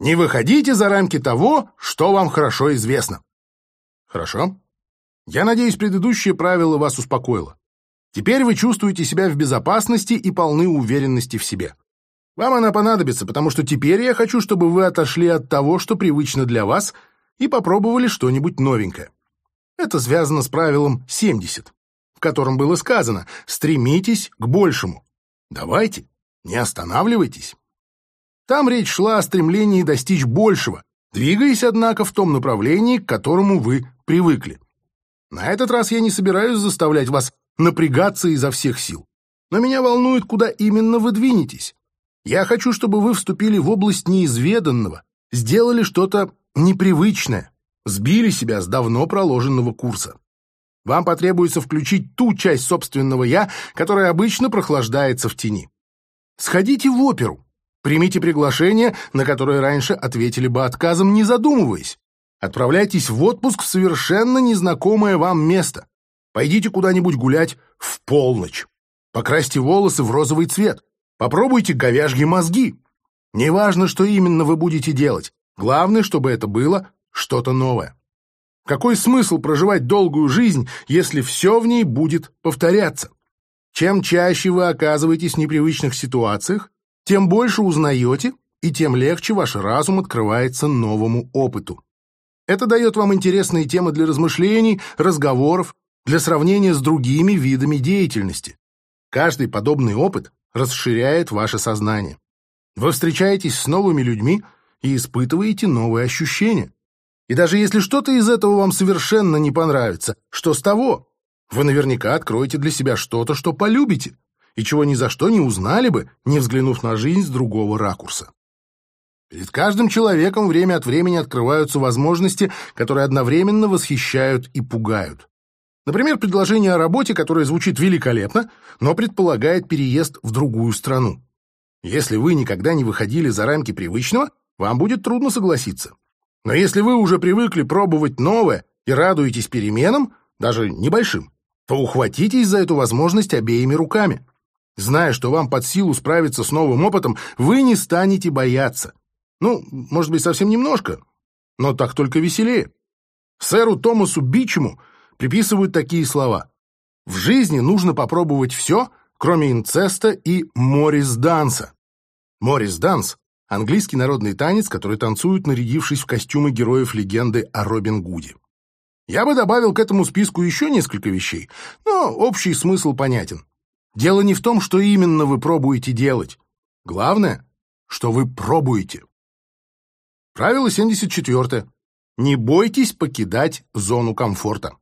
Не выходите за рамки того, что вам хорошо известно. Хорошо. Я надеюсь, предыдущее правило вас успокоило. Теперь вы чувствуете себя в безопасности и полны уверенности в себе. Вам она понадобится, потому что теперь я хочу, чтобы вы отошли от того, что привычно для вас, и попробовали что-нибудь новенькое. Это связано с правилом 70, в котором было сказано «стремитесь к большему». Давайте, не останавливайтесь. Там речь шла о стремлении достичь большего, двигаясь, однако, в том направлении, к которому вы привыкли. На этот раз я не собираюсь заставлять вас напрягаться изо всех сил. Но меня волнует, куда именно вы двинетесь. Я хочу, чтобы вы вступили в область неизведанного, сделали что-то непривычное, сбили себя с давно проложенного курса. Вам потребуется включить ту часть собственного «я», которая обычно прохлаждается в тени. Сходите в оперу, примите приглашение, на которое раньше ответили бы отказом, не задумываясь. Отправляйтесь в отпуск в совершенно незнакомое вам место. Пойдите куда-нибудь гулять в полночь. Покрасьте волосы в розовый цвет. Попробуйте говяжьи мозги. Неважно, что именно вы будете делать. Главное, чтобы это было что-то новое. Какой смысл проживать долгую жизнь, если все в ней будет повторяться? Чем чаще вы оказываетесь в непривычных ситуациях, тем больше узнаете, и тем легче ваш разум открывается новому опыту. Это дает вам интересные темы для размышлений, разговоров, для сравнения с другими видами деятельности. Каждый подобный опыт расширяет ваше сознание. Вы встречаетесь с новыми людьми и испытываете новые ощущения. И даже если что-то из этого вам совершенно не понравится, что с того? Вы наверняка откроете для себя что-то, что полюбите, и чего ни за что не узнали бы, не взглянув на жизнь с другого ракурса. Перед каждым человеком время от времени открываются возможности, которые одновременно восхищают и пугают. Например, предложение о работе, которое звучит великолепно, но предполагает переезд в другую страну. Если вы никогда не выходили за рамки привычного, вам будет трудно согласиться. Но если вы уже привыкли пробовать новое и радуетесь переменам, даже небольшим, то ухватитесь за эту возможность обеими руками. Зная, что вам под силу справиться с новым опытом, вы не станете бояться. Ну, может быть, совсем немножко, но так только веселее. Сэру Томасу Бичему приписывают такие слова. В жизни нужно попробовать все, кроме инцеста и морис-данса. Морис-данс — английский народный танец, который танцуют, нарядившись в костюмы героев легенды о Робин Гуде. Я бы добавил к этому списку еще несколько вещей, но общий смысл понятен. Дело не в том, что именно вы пробуете делать. Главное, что вы пробуете. Правило 74. Не бойтесь покидать зону комфорта.